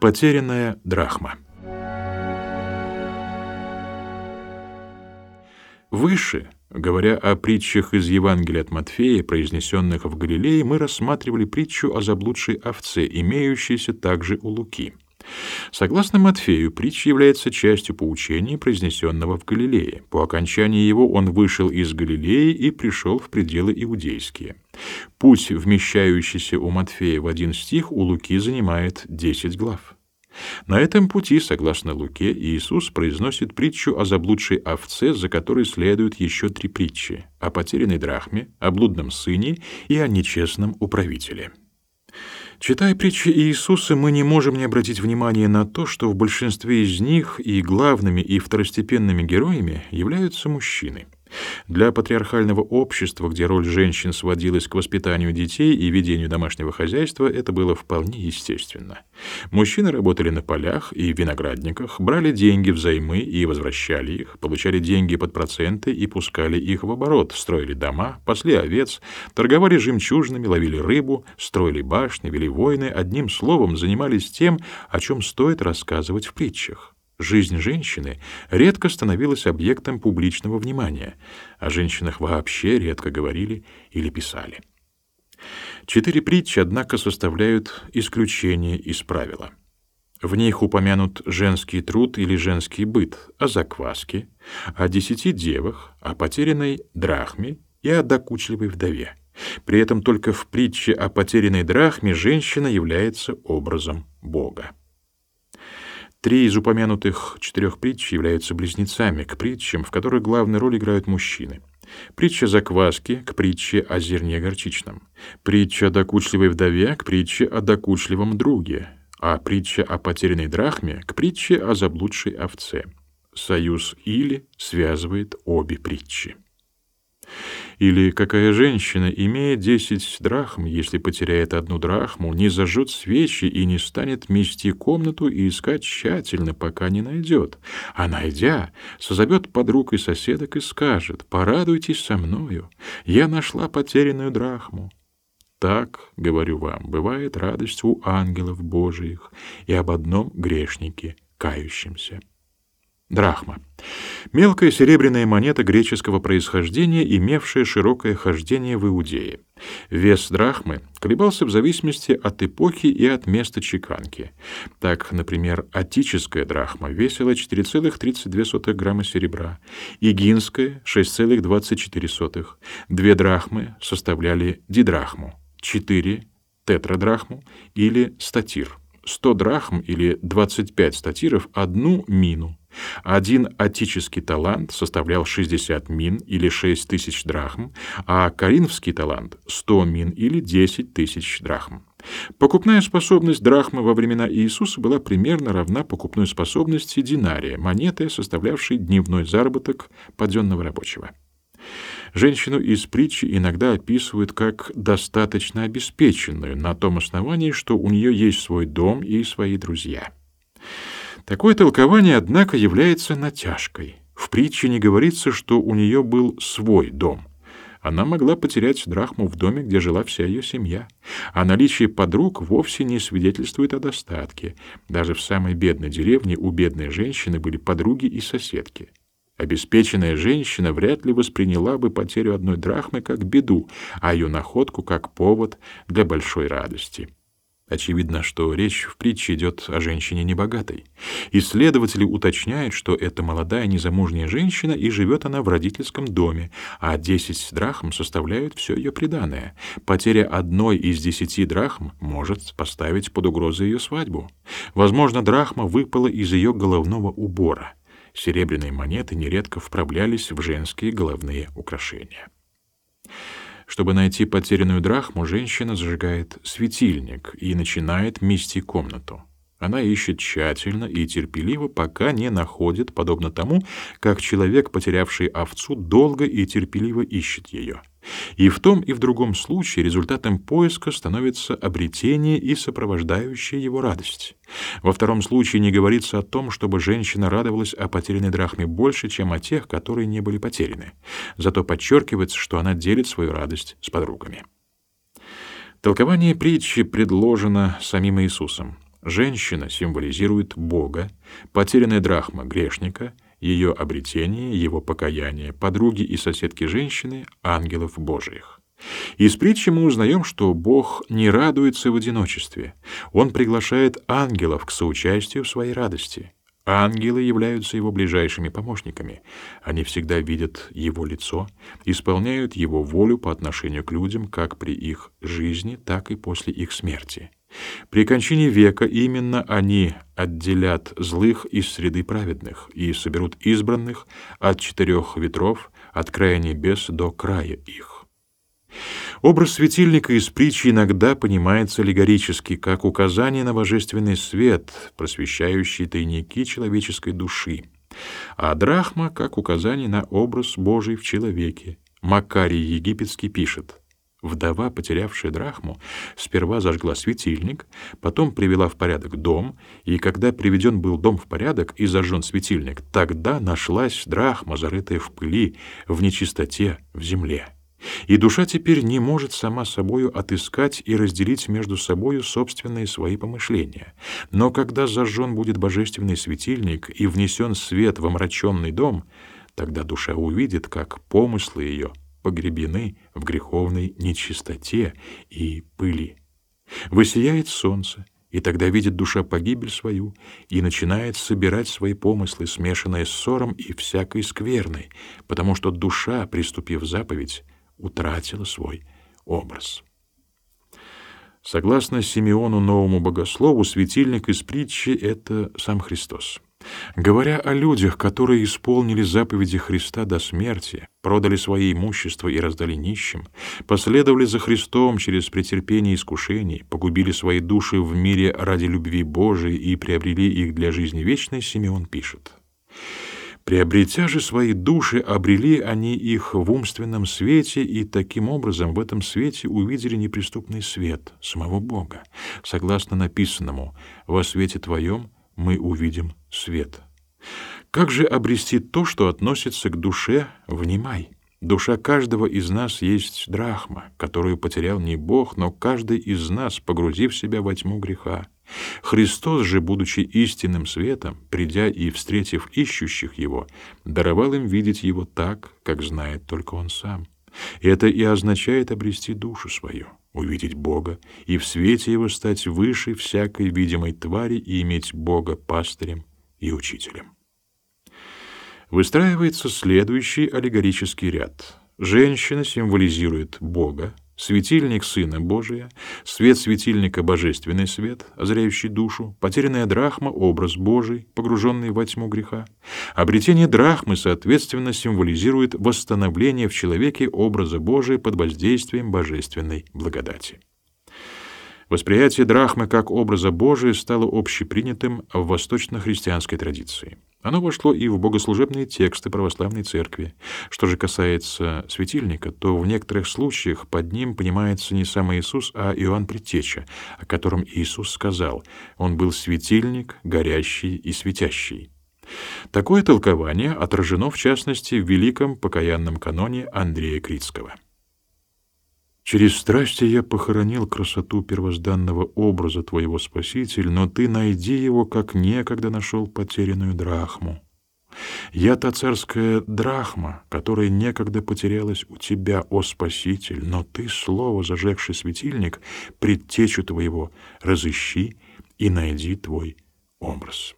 Потерянная драхма. Выше, говоря о притчах из Евангелия от Матфея, произнесенных в Галилее, мы рассматривали притчу о заблудшей овце, имеющейся также у Луки. Согласно Матфею, притча является частью поучения, произнесенного в Галилее. По окончании его он вышел из Галилеи и пришел в пределы иудейские. Путь, вмещающийся у Матфея в один стих, у Луки занимает 10 глав. На этом пути, согласно Луке, Иисус произносит притчу о заблудшей овце, за которой следуют еще три притчи: о потерянной драхме, о блудном сыне и о нечестном управителе. Читая притчи Иисуса, мы не можем не обратить внимание на то, что в большинстве из них и главными, и второстепенными героями являются мужчины — для патриархального общества, где роль женщин сводилась к воспитанию детей и ведению домашнего хозяйства, это было вполне естественно. Мужчины работали на полях и виноградниках, брали деньги взаймы и возвращали их, получали деньги под проценты и пускали их в оборот, строили дома, пасли овец, торговали жемчужинами, ловили рыбу, строили башни, вели войны, одним словом занимались тем, о чем стоит рассказывать в притчах. Жизнь женщины редко становилась объектом публичного внимания, о женщинах вообще редко говорили или писали. Четыре притчи, однако, составляют исключение из правила. В них упомянут женский труд или женский быт, о закваске, о десяти девах, о потерянной драхме и о докучливой вдове. При этом только в притче о потерянной драхме женщина является образом Бога. Три из упомянутых четырех притч являются близнецами к притчам, в которых главную роль играют мужчины. Притча закваски к притче о зерне горчичном, притча о докучливой вдове к притче о докучливом друге, а притча о потерянной драхме к притче о заблудшей овце. Союз «или» связывает обе притчи. Или какая женщина, имея десять драхм, если потеряет одну драхму, не зажжет свечи и не станет мести комнату и искать тщательно, пока не найдет, а найдя, созовет подруг и соседок и скажет: "Порадуйтесь со мною, я нашла потерянную драхму". Так, говорю вам, бывает радость у ангелов Божиих и об одном грешнике кающемся. Драхма. Мелкая серебряная монета греческого происхождения, имевшая широкое хождение в Иудее. Вес драхмы колебался в зависимости от эпохи и от места чеканки. Так, например, атическая драхма весила 4,32 грамма серебра, игинская — 6,24. Две драхмы составляли дидрахму, четыре — тетрадрахму или статир. 100 драхм или 25 статиров — одну мину. Один атический талант составлял 60 мин или 6 тысяч драхм, а коринфский талант — 100 мин или 10 тысяч драхм. Покупная способность драхмы во времена Иисуса была примерно равна покупной способности динария, монеты, составлявшей дневной заработок паденного рабочего. Женщину из притчи иногда описывают как достаточно обеспеченную на том основании, что у нее есть свой дом и свои друзья. Такое толкование, однако, является натяжкой. В притче не говорится, что у нее был свой дом. Она могла потерять драхму в доме, где жила вся ее семья. А наличие подруг вовсе не свидетельствует о достатке. Даже в самой бедной деревне у бедной женщины были подруги и соседки. Обеспеченная женщина вряд ли восприняла бы потерю одной драхмы как беду, а ее находку как повод для большой радости. Очевидно, что речь в притче идет о женщине небогатой. Исследователи уточняют, что это молодая незамужняя женщина, и живет она в родительском доме, а 10 драхм составляют все ее приданое. Потеря одной из десяти драхм может поставить под угрозу ее свадьбу. Возможно, драхма выпала из ее головного убора. Серебряные монеты нередко вправлялись в женские головные украшения. Чтобы найти потерянную драхму, женщина зажигает светильник и начинает мести комнату. Она ищет тщательно и терпеливо, пока не находит, подобно тому, как человек, потерявший овцу, долго и терпеливо ищет ее. И в том и в другом случае результатом поиска становится обретение и сопровождающая его радость. Во втором случае не говорится о том, чтобы женщина радовалась о потерянной драхме больше, чем о тех, которые не были потеряны. Зато подчеркивается, что она делит свою радость с подругами. Толкование притчи предложено самим Иисусом. женщина символизирует Бога, потерянная драхма — грешника, ее обретение, его покаяние, подруги и соседки женщины — ангелов Божиих. Из притчи мы узнаем, что Бог не радуется в одиночестве. Он приглашает ангелов к соучастию в своей радости. Ангелы являются его ближайшими помощниками. Они всегда видят его лицо, исполняют его волю по отношению к людям как при их жизни, так и после их смерти. При кончине века именно они отделят злых из среды праведных и соберут избранных от четырех ветров, от края небес до края их. Образ светильника из притчи иногда понимается аллегорически, как указание на божественный свет, просвещающий тайники человеческой души, а драхма — как указание на образ Божий в человеке. Макарий Египетский пишет — Вдова, потерявшая драхму, сперва зажгла светильник, потом привела в порядок дом, и когда приведен был дом в порядок и зажжен светильник, тогда нашлась драхма, зарытая в пыли, в нечистоте, в земле. И душа теперь не может сама собою отыскать и разделить между собою собственные свои помышления. Но когда зажжен будет божественный светильник и внесен свет в омраченный дом, тогда душа увидит, как помыслы ее погребены в греховной нечистоте и пыли. Высияет солнце, и тогда видит душа погибель свою и начинает собирать свои помыслы, смешанные с ссором и всякой скверной, потому что душа, приступив заповедь, утратила свой образ. Согласно Симеону Новому Богослову, светильник из притчи — это сам Христос. Говоря о людях, которые исполнили заповеди Христа до смерти, продали свои имущества и раздали нищим, последовали за Христом через претерпение искушений, погубили свои души в мире ради любви Божией и приобрели их для жизни вечной, Симеон пишет — Приобретя же свои души, обрели они их в умственном свете и таким образом в этом свете увидели неприступный свет самого Бога. Согласно написанному «Во свете Твоем мы увидим свет». Как же обрести то, что относится к душе, внимай? Душа каждого из нас есть драхма, которую потерял не Бог, но каждый из нас, погрузив себя во тьму греха. Христос же, будучи истинным светом, придя и встретив ищущих Его, даровал им видеть Его так, как знает только Он сам. Это и означает обрести душу свою, увидеть Бога и в свете Его стать выше всякой видимой твари и иметь Бога пастырем и учителем. Выстраивается следующий аллегорический ряд. Женщина символизирует Бога, Светильник Сына Божия, свет светильника — божественный свет, озряющий душу, потерянная драхма — образ Божий, погруженный во тьму греха. Обретение драхмы, соответственно, символизирует восстановление в человеке образа Божия под воздействием божественной благодати. Восприятие драхмы как образа Божия стало общепринятым в восточно-христианской традиции. Оно вошло и в богослужебные тексты православной церкви. Что же касается светильника, то в некоторых случаях под ним понимается не сам Иисус, а Иоанн Предтеча, о котором Иисус сказал «Он был светильник, горящий и светящий». Такое толкование отражено, в частности, в великом покаянном каноне Андрея Критского. Через страсти я похоронил красоту первозданного образа Твоего, Спаситель, но Ты найди его, как некогда нашел потерянную драхму. Я та царская драхма, которая некогда потерялась у Тебя, о Спаситель, но Ты, слово, зажегший светильник, предтечу Твоего, разыщи и найди Твой образ.